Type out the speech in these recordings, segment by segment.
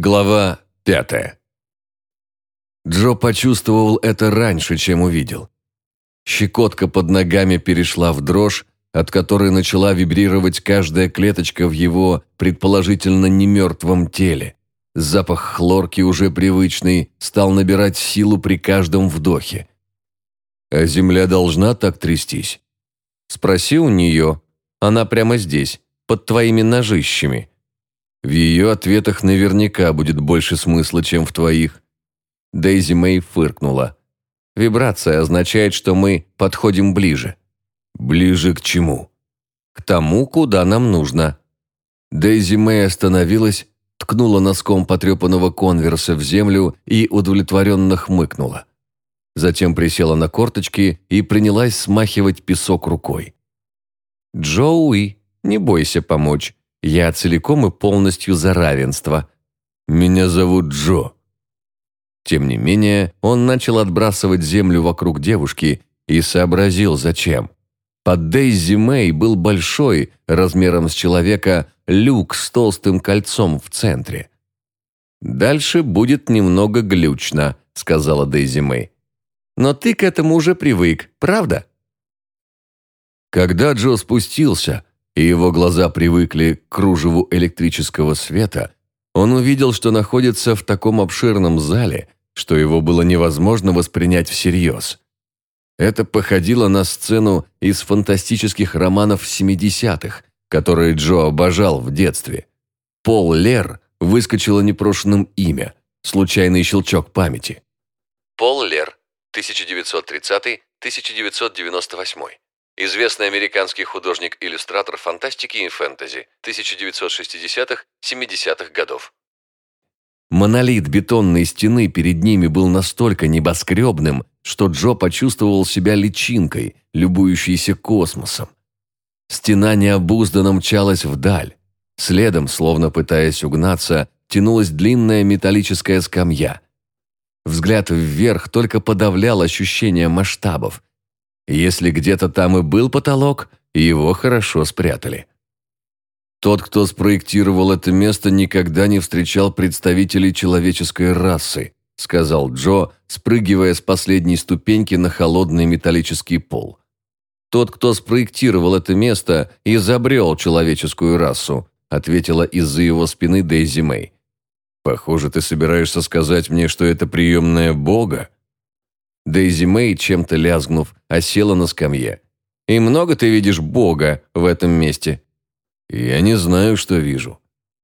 Глава пятая. Джо почувствовал это раньше, чем увидел. Щекотка под ногами перешла в дрожь, от которой начала вибрировать каждая клеточка в его, предположительно, немертвом теле. Запах хлорки, уже привычный, стал набирать силу при каждом вдохе. «А земля должна так трястись?» «Спроси у нее. Она прямо здесь, под твоими ножищами», в ее ответах наверняка будет больше смысла, чем в твоих». Дейзи Мэй фыркнула. «Вибрация означает, что мы подходим ближе». «Ближе к чему?» «К тому, куда нам нужно». Дейзи Мэй остановилась, ткнула носком потрепанного конверса в землю и удовлетворенно хмыкнула. Затем присела на корточки и принялась смахивать песок рукой. «Джоуи, не бойся помочь. Я целиком и полностью за равенство. Меня зовут Джо». Тем не менее, он начал отбрасывать землю вокруг девушки и сообразил, зачем. Под Дейзи Мэй был большой, размером с человека, люк с толстым кольцом в центре. «Дальше будет немного глючно», — сказала Дейзи Мэй. «Но ты к этому уже привык, правда?» Когда Джо спустился, и его глаза привыкли к кружеву электрического света, он увидел, что находится в таком обширном зале, что его было невозможно воспринять всерьез. Это походило на сцену из фантастических романов 70-х, которые Джо обожал в детстве. Пол Лер выскочило непрошенным имя, случайный щелчок памяти. Пол Лер, 1930-1998 известный американский художник-иллюстратор фантастики и фэнтези 1960-70-х годов. Монолит бетонной стены перед ними был настолько небоскребным, что Джо почувствовал себя личинкой, любующейся космосом. Стена необузданно мчалась вдаль. Следом, словно пытаясь угнаться, тянулась длинная металлическая скамья. Взгляд вверх только подавлял ощущение масштабов – если где-то там и был потолок, его хорошо спрятали. Тот, кто спроектировал это место, никогда не встречал представителей человеческой расы, сказал Джо, спрыгивая с последней ступеньки на холодный металлический пол. Тот, кто спроектировал это место, изобрел человеческую расу, ответила из-за его спины Дейзи Мэй. Похоже, ты собираешься сказать мне, что это приемная Бога? Дейзи Мэй, чем-то лязгнув, осела на скамье. «И много ты видишь Бога в этом месте?» «Я не знаю, что вижу».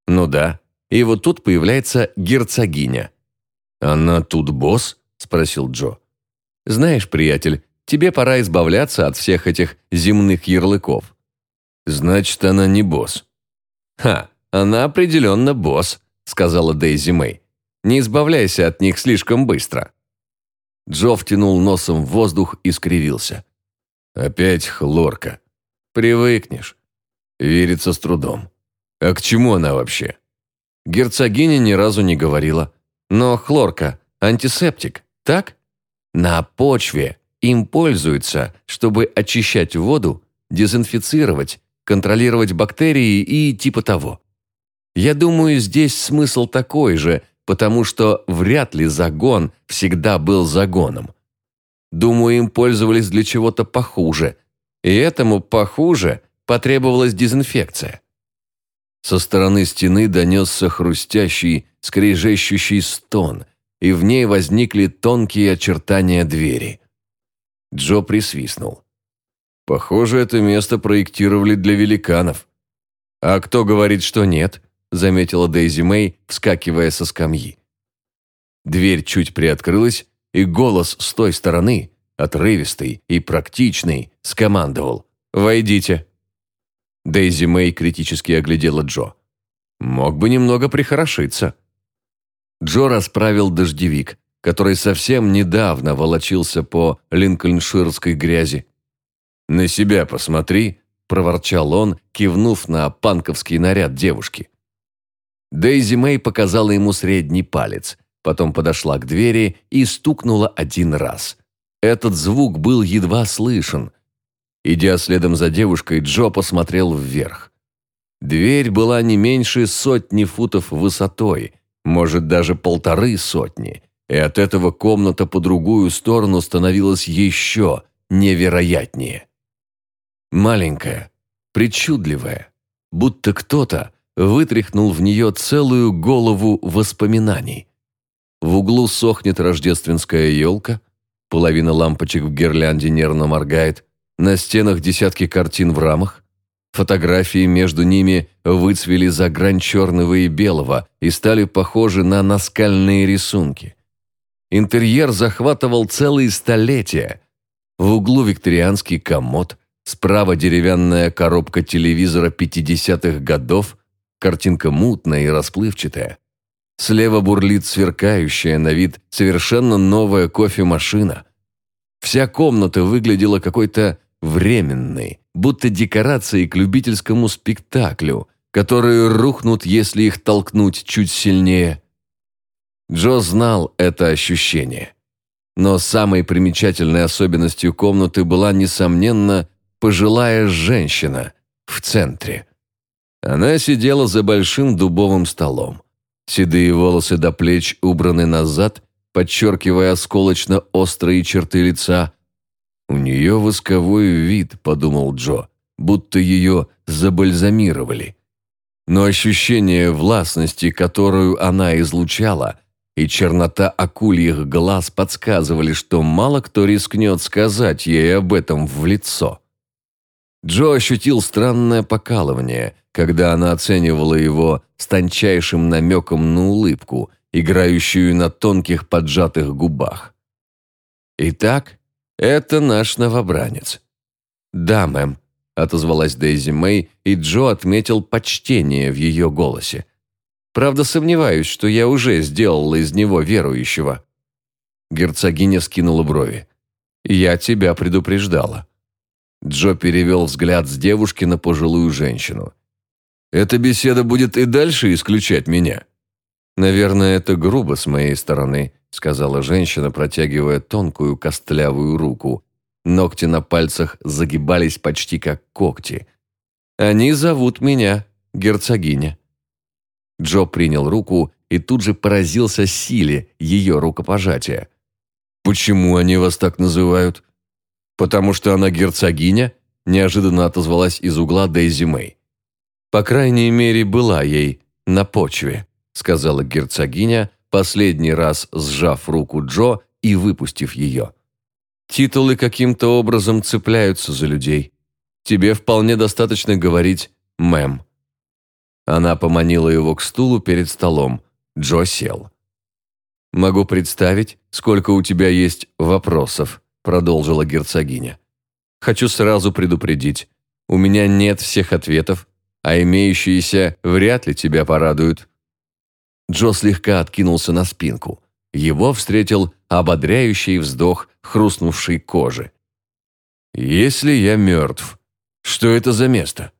«Ну да. И вот тут появляется герцогиня». «Она тут босс?» – спросил Джо. «Знаешь, приятель, тебе пора избавляться от всех этих земных ярлыков». «Значит, она не босс». «Ха, она определенно босс», – сказала Дейзи Мэй. «Не избавляйся от них слишком быстро». Джо втянул носом в воздух и скривился. «Опять хлорка. Привыкнешь. Верится с трудом. А к чему она вообще?» Герцогиня ни разу не говорила. «Но хлорка – антисептик, так? На почве им пользуются, чтобы очищать воду, дезинфицировать, контролировать бактерии и типа того. Я думаю, здесь смысл такой же – потому что вряд ли загон всегда был загоном. Думаю, им пользовались для чего-то похуже, и этому похуже потребовалась дезинфекция. Со стороны стены донесся хрустящий, скрежещущий стон, и в ней возникли тонкие очертания двери. Джо присвистнул. «Похоже, это место проектировали для великанов». «А кто говорит, что нет?» Заметила Дейзи Мэй, вскакивая со скамьи. Дверь чуть приоткрылась, и голос с той стороны, отрывистый и практичный, скомандовал «Войдите». Дейзи Мэй критически оглядела Джо. «Мог бы немного прихорошиться». Джо расправил дождевик, который совсем недавно волочился по линкольнширской грязи. «На себя посмотри», – проворчал он, кивнув на панковский наряд девушки. Дейзи Мэй показала ему средний палец, потом подошла к двери и стукнула один раз. Этот звук был едва слышен. Идя следом за девушкой, Джо посмотрел вверх. Дверь была не меньше сотни футов высотой, может даже полторы сотни, и от этого комната по другую сторону становилась еще невероятнее. Маленькая, причудливая, будто кто-то вытряхнул в нее целую голову воспоминаний. В углу сохнет рождественская елка, половина лампочек в гирлянде нервно моргает, на стенах десятки картин в рамах, фотографии между ними выцвели за грань черного и белого и стали похожи на наскальные рисунки. Интерьер захватывал целые столетия. В углу викторианский комод, справа деревянная коробка телевизора 50-х годов, картинка мутная и расплывчатая. Слева бурлит сверкающая на вид совершенно новая кофемашина. Вся комната выглядела какой-то временной, будто декорацией к любительскому спектаклю, которые рухнут, если их толкнуть чуть сильнее. Джо знал это ощущение. Но самой примечательной особенностью комнаты была, несомненно, пожилая женщина в центре. Она сидела за большим дубовым столом. Седые волосы до плеч убраны назад, подчеркивая осколочно-острые черты лица. «У нее восковой вид», — подумал Джо, будто ее забальзамировали. Но ощущение властности, которую она излучала, и чернота акульих глаз подсказывали, что мало кто рискнет сказать ей об этом в лицо. Джо ощутил странное покалывание, когда она оценивала его с тончайшим намеком на улыбку, играющую на тонких поджатых губах. «Итак, это наш новобранец». «Да, мэм», — отозвалась Дейзи Мэй, и Джо отметил почтение в ее голосе. «Правда, сомневаюсь, что я уже сделала из него верующего». Герцогиня скинула брови. «Я тебя предупреждала». Джо перевел взгляд с девушки на пожилую женщину. «Эта беседа будет и дальше исключать меня?» «Наверное, это грубо с моей стороны», сказала женщина, протягивая тонкую костлявую руку. Ногти на пальцах загибались почти как когти. «Они зовут меня герцогиня». Джо принял руку и тут же поразился силе ее рукопожатия. «Почему они вас так называют?» «Потому что она герцогиня?» – неожиданно отозвалась из угла Дейзи Мэй. «По крайней мере, была ей на почве», – сказала герцогиня, последний раз сжав руку Джо и выпустив ее. «Титулы каким-то образом цепляются за людей. Тебе вполне достаточно говорить «мэм». Она поманила его к стулу перед столом. Джо сел. «Могу представить, сколько у тебя есть вопросов», продолжила герцогиня. «Хочу сразу предупредить. У меня нет всех ответов, а имеющиеся вряд ли тебя порадуют». Джо слегка откинулся на спинку. Его встретил ободряющий вздох хрустнувшей кожи. «Если я мертв, что это за место?»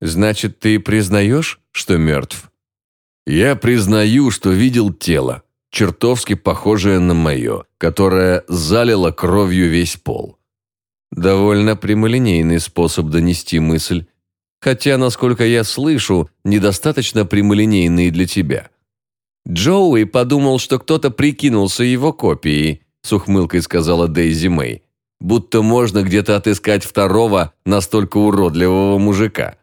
«Значит, ты признаешь, что мертв?» «Я признаю, что видел тело чертовски похожее на мое, которое залило кровью весь пол. Довольно прямолинейный способ донести мысль, хотя, насколько я слышу, недостаточно прямолинейный для тебя. Джоуи подумал, что кто-то прикинулся его копией, с ухмылкой сказала Дейзи Мэй, будто можно где-то отыскать второго настолько уродливого мужика.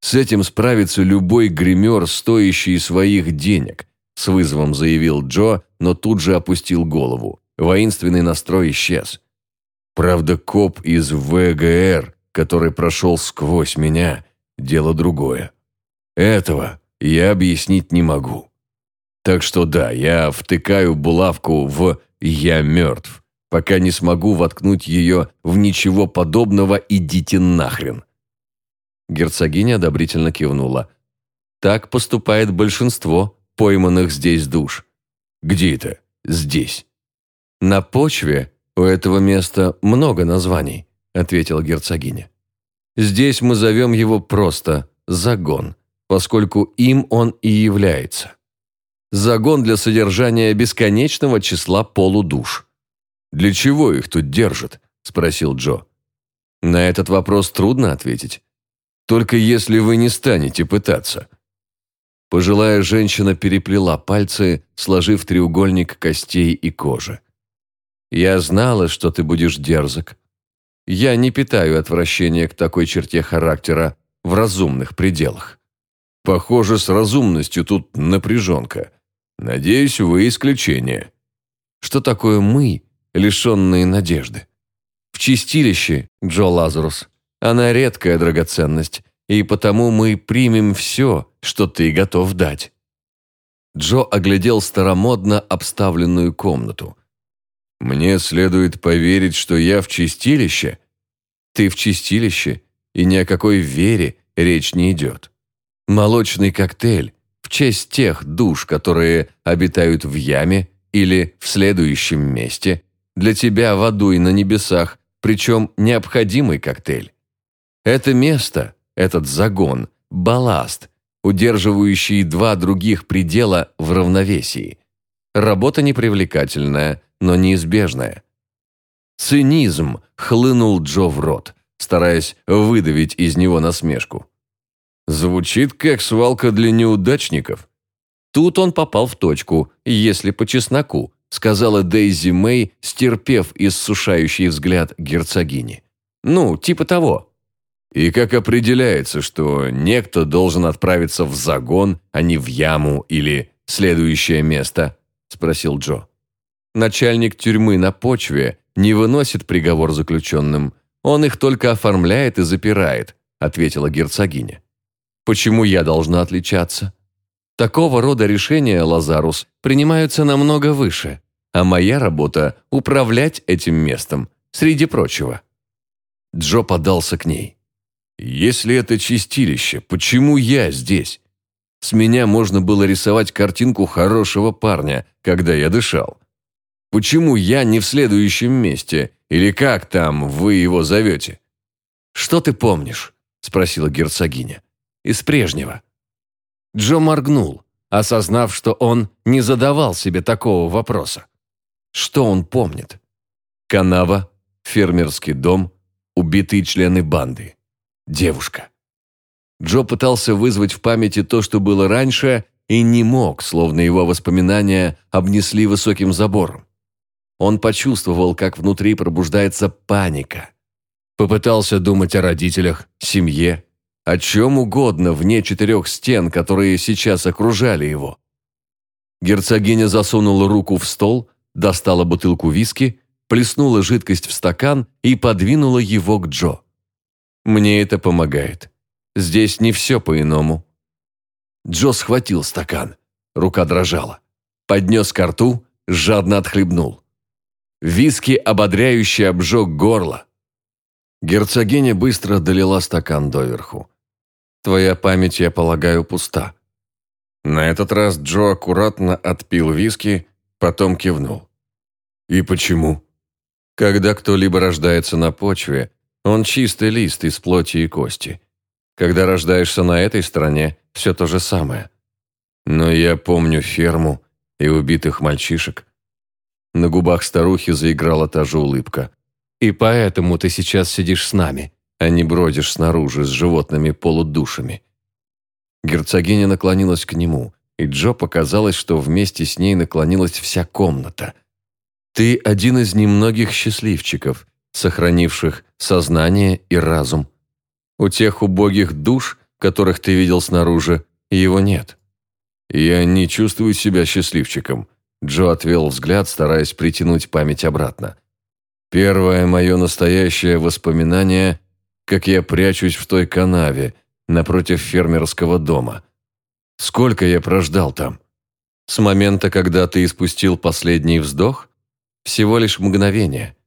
С этим справится любой гример, стоящий своих денег – с вызовом заявил Джо, но тут же опустил голову. Воинственный настрой исчез. Правда, коп из ВГР, который прошел сквозь меня, дело другое. Этого я объяснить не могу. Так что да, я втыкаю булавку в «я мертв», пока не смогу воткнуть ее в ничего подобного «идите нахрен». Герцогиня одобрительно кивнула. «Так поступает большинство пойманных здесь душ. Где это? Здесь. На почве у этого места много названий, ответила герцогиня. Здесь мы зовем его просто загон, поскольку им он и является. Загон для содержания бесконечного числа полудуш. «Для чего их тут держат?» – спросил Джо. На этот вопрос трудно ответить. Только если вы не станете пытаться. Пожилая женщина переплела пальцы, сложив треугольник костей и кожи. «Я знала, что ты будешь дерзок. Я не питаю отвращения к такой черте характера в разумных пределах. Похоже, с разумностью тут напряженка. Надеюсь, вы исключение. Что такое мы, лишенные надежды? В чистилище, Джо Лазарус, она редкая драгоценность, и потому мы примем все, что ты готов дать». Джо оглядел старомодно обставленную комнату. «Мне следует поверить, что я в чистилище?» «Ты в чистилище, и ни о какой вере речь не идет. Молочный коктейль в честь тех душ, которые обитают в яме или в следующем месте, для тебя в аду и на небесах, причем необходимый коктейль. Это место, этот загон, балласт, удерживающий два других предела в равновесии. Работа непривлекательная, но неизбежная. Цинизм хлынул Джо в рот, стараясь выдавить из него насмешку. Звучит как свалка для неудачников. Тут он попал в точку, если по чесноку, сказала Дейзи Мэй, стерпев иссушающий взгляд герцогини. Ну, типа того. И как определяется, что некто должен отправиться в загон, а не в яму или следующее место? Спросил Джо. Начальник тюрьмы на почве не выносит приговор заключенным. Он их только оформляет и запирает, ответила герцогиня. Почему я должна отличаться? Такого рода решения, Лазарус, принимаются намного выше, а моя работа – управлять этим местом, среди прочего. Джо подался к ней. Если это чистилище, почему я здесь? С меня можно было рисовать картинку хорошего парня, когда я дышал. Почему я не в следующем месте, или как там вы его зовете? Что ты помнишь? Спросила герцогиня. Из прежнего. Джо моргнул, осознав, что он не задавал себе такого вопроса. Что он помнит? Канава, фермерский дом, убитые члены банды девушка. Джо пытался вызвать в памяти то, что было раньше, и не мог, словно его воспоминания обнесли высоким забором. Он почувствовал, как внутри пробуждается паника. Попытался думать о родителях, семье, о чем угодно вне четырех стен, которые сейчас окружали его. Герцогиня засунула руку в стол, достала бутылку виски, плеснула жидкость в стакан и подвинула его к Джо. Мне это помогает. Здесь не все по-иному». Джо схватил стакан. Рука дрожала. Поднес ко рту, жадно отхлебнул. Виски ободряюще обжег горло. Герцогиня быстро долила стакан доверху. «Твоя память, я полагаю, пуста». На этот раз Джо аккуратно отпил виски, потом кивнул. «И почему?» Когда кто-либо рождается на почве, он чистый лист из плоти и кости. Когда рождаешься на этой стороне, все то же самое. Но я помню ферму и убитых мальчишек. На губах старухи заиграла та же улыбка. И поэтому ты сейчас сидишь с нами, а не бродишь снаружи с животными полудушами. Герцогиня наклонилась к нему, и Джо показалось, что вместе с ней наклонилась вся комната. «Ты один из немногих счастливчиков, сохранивших сознание и разум. У тех убогих душ, которых ты видел снаружи, его нет. Я не чувствую себя счастливчиком. Джо отвел взгляд, стараясь притянуть память обратно. Первое мое настоящее воспоминание, как я прячусь в той канаве напротив фермерского дома. Сколько я прождал там? С момента, когда ты испустил последний вздох? Всего лишь мгновение –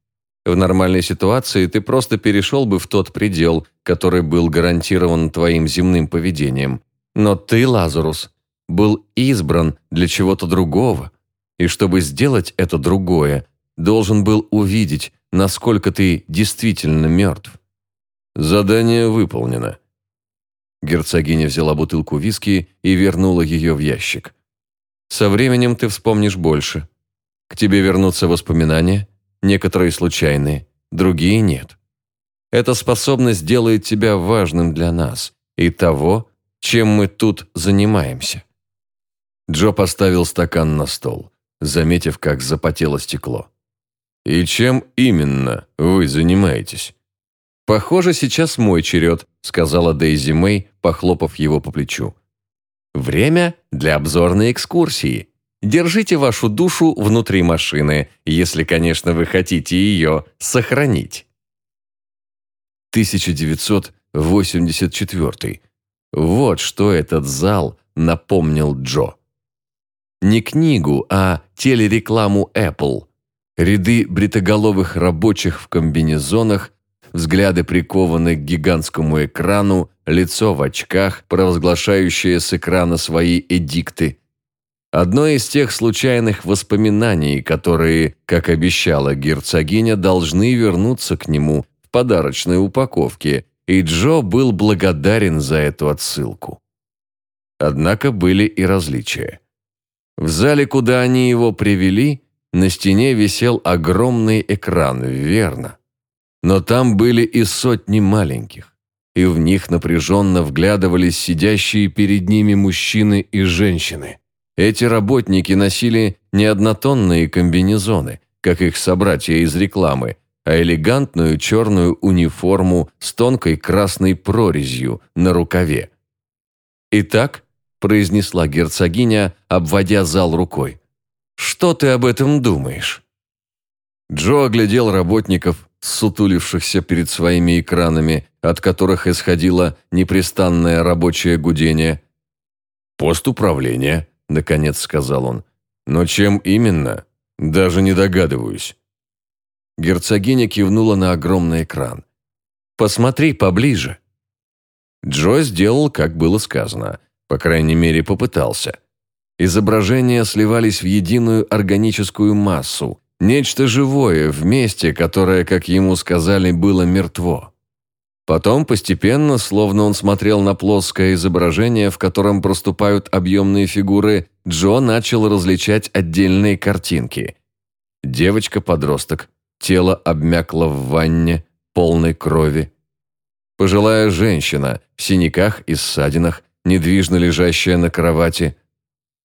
в нормальной ситуации ты просто перешел бы в тот предел, который был гарантирован твоим земным поведением. Но ты, Лазарус, был избран для чего-то другого, и чтобы сделать это другое, должен был увидеть, насколько ты действительно мертв. Задание выполнено. Герцогиня взяла бутылку виски и вернула ее в ящик. Со временем ты вспомнишь больше. К тебе вернутся воспоминания – некоторые случайные, другие нет. Эта способность делает тебя важным для нас и того, чем мы тут занимаемся. Джо поставил стакан на стол, заметив, как запотело стекло. «И чем именно вы занимаетесь?» «Похоже, сейчас мой черед», — сказала Дейзи Мэй, похлопав его по плечу. «Время для обзорной экскурсии. Держите вашу душу внутри машины, если, конечно, вы хотите ее сохранить». 1984. Вот что этот зал напомнил Джо. Не книгу, а телерекламу Apple. Ряды бритоголовых рабочих в комбинезонах, взгляды прикованы к гигантскому экрану, лицо в очках, провозглашающее с экрана свои эдикты. Одно из тех случайных воспоминаний, которые, как обещала герцогиня, должны вернуться к нему в подарочной упаковке, и Джо был благодарен за эту отсылку. Однако были и различия. В зале, куда они его привели, на стене висел огромный экран, верно. Но там были и сотни маленьких, и в них напряженно вглядывались сидящие перед ними мужчины и женщины. Эти работники носили не однотонные комбинезоны, как их собратья из рекламы, а элегантную черную униформу с тонкой красной прорезью на рукаве. «Итак», – произнесла герцогиня, обводя зал рукой, – «что ты об этом думаешь?» Джо оглядел работников, сутулившихся перед своими экранами, от которых исходило непрестанное рабочее гудение. «Пост управления», – наконец сказал он. «Но чем именно? Даже не догадываюсь». Герцогиня кивнула на огромный экран. «Посмотри поближе». Джо сделал, как было сказано. По крайней мере, попытался. Изображения сливались в единую органическую массу, нечто живое в месте, которое, как ему сказали, было мертво. Потом постепенно, словно он смотрел на плоское изображение, в котором проступают объемные фигуры, Джо начал различать отдельные картинки. Девочка-подросток, Тело обмякло в ванне, полной крови. Пожилая женщина в синяках и ссадинах, недвижно лежащая на кровати.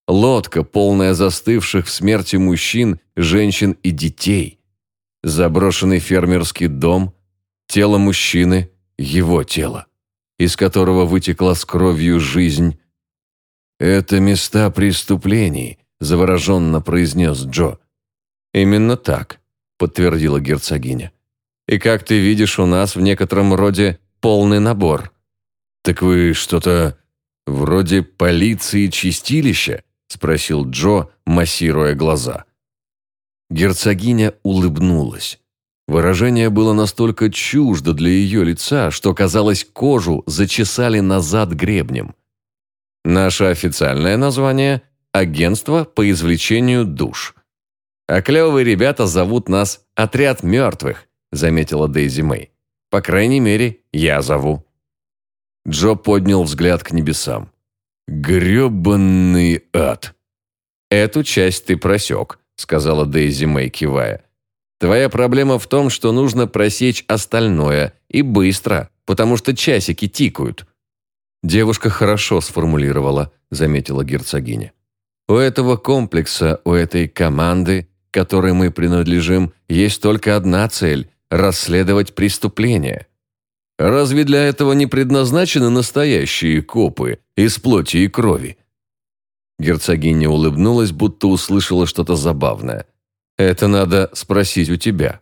Лодка, полная застывших в смерти мужчин, женщин и детей. Заброшенный фермерский дом, тело мужчины, его тело, из которого вытекла с кровью жизнь. «Это места преступлений», – завороженно произнес Джо. «Именно так подтвердила герцогиня. «И как ты видишь, у нас в некотором роде полный набор». «Так вы что-то вроде полиции чистилища?» – спросил Джо, массируя глаза. Герцогиня улыбнулась. Выражение было настолько чуждо для ее лица, что, казалось, кожу зачесали назад гребнем. Наше официальное название – «Агентство по извлечению душ». «А клевые ребята зовут нас «Отряд мертвых», – заметила Дейзи Мэй. «По крайней мере, я зову». Джо поднял взгляд к небесам. «Гребанный ад!» «Эту часть ты просек», – сказала Дейзи Мэй, кивая. «Твоя проблема в том, что нужно просечь остальное, и быстро, потому что часики тикают». «Девушка хорошо сформулировала», – заметила герцогиня. «У этого комплекса, у этой команды которой мы принадлежим, есть только одна цель – расследовать преступления. Разве для этого не предназначены настоящие копы из плоти и крови? Герцогиня улыбнулась, будто услышала что-то забавное. «Это надо спросить у тебя.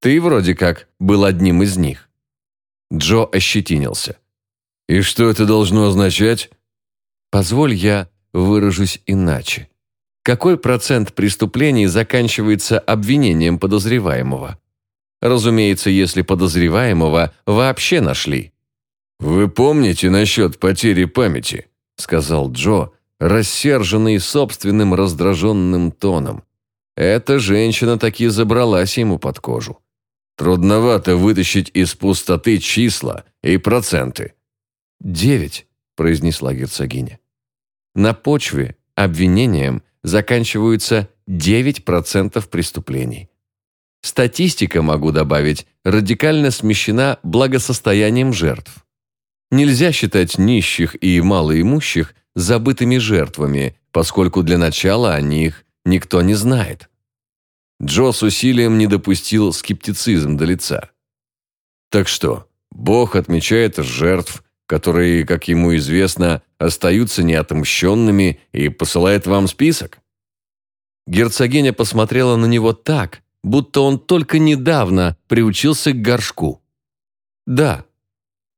Ты вроде как был одним из них». Джо ощетинился. «И что это должно означать?» «Позволь я выражусь иначе. Какой процент преступлений заканчивается обвинением подозреваемого? Разумеется, если подозреваемого вообще нашли. «Вы помните насчет потери памяти?» – сказал Джо, рассерженный собственным раздраженным тоном. Эта женщина таки забралась ему под кожу. Трудновато вытащить из пустоты числа и проценты. «Девять», – произнесла герцогиня. На почве, обвинением – заканчиваются 9% преступлений. Статистика, могу добавить, радикально смещена благосостоянием жертв. Нельзя считать нищих и малоимущих забытыми жертвами, поскольку для начала о них никто не знает. Джо с усилием не допустил скептицизм до лица. Так что, Бог отмечает жертв, которые, как ему известно, остаются неотомщенными и посылает вам список? Герцогиня посмотрела на него так, будто он только недавно приучился к горшку. «Да».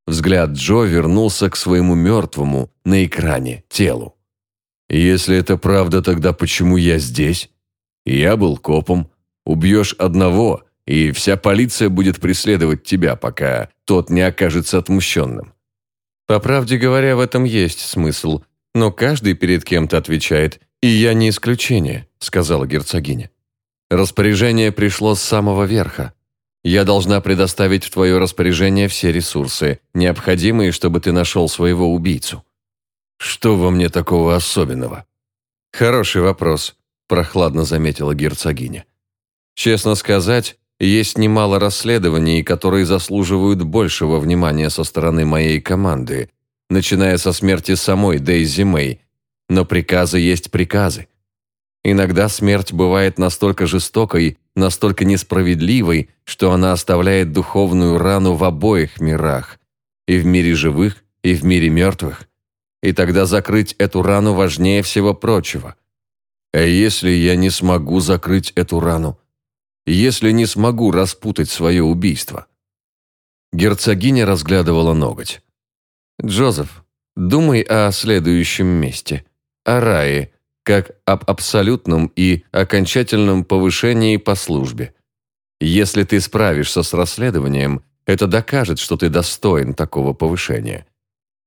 Взгляд Джо вернулся к своему мертвому на экране телу. «Если это правда, тогда почему я здесь? Я был копом. Убьешь одного, и вся полиция будет преследовать тебя, пока тот не окажется отмщенным». «По правде говоря, в этом есть смысл, но каждый перед кем-то отвечает, и я не исключение», — сказала герцогиня. Распоряжение пришло с самого верха. Я должна предоставить в твое распоряжение все ресурсы, необходимые, чтобы ты нашел своего убийцу. Что во мне такого особенного? Хороший вопрос, прохладно заметила герцогиня. Честно сказать, есть немало расследований, которые заслуживают большего внимания со стороны моей команды, начиная со смерти самой Дейзи Мэй. Но приказы есть приказы. Иногда смерть бывает настолько жестокой, настолько несправедливой, что она оставляет духовную рану в обоих мирах, и в мире живых, и в мире мертвых. И тогда закрыть эту рану важнее всего прочего. А если я не смогу закрыть эту рану? Если не смогу распутать свое убийство? Герцогиня разглядывала ноготь. «Джозеф, думай о следующем месте. О рае, как об абсолютном и окончательном повышении по службе. Если ты справишься с расследованием, это докажет, что ты достоин такого повышения.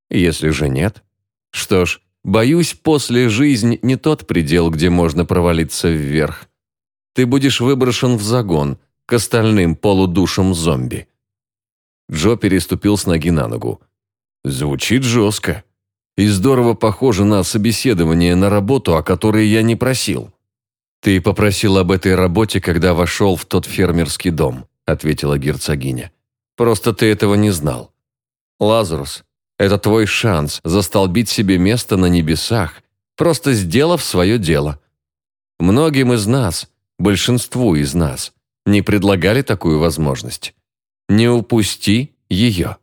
Если же нет, что ж, боюсь, после жизнь не тот предел, где можно провалиться вверх. Ты будешь выброшен в загон к остальным полудушам зомби. Джо переступил с ноги на ногу. Звучит жестко и здорово похоже на собеседование на работу, о которой я не просил». «Ты попросил об этой работе, когда вошел в тот фермерский дом», ответила герцогиня. «Просто ты этого не знал. Лазарус, это твой шанс застолбить себе место на небесах, просто сделав свое дело. Многим из нас, большинству из нас, не предлагали такую возможность. Не упусти ее».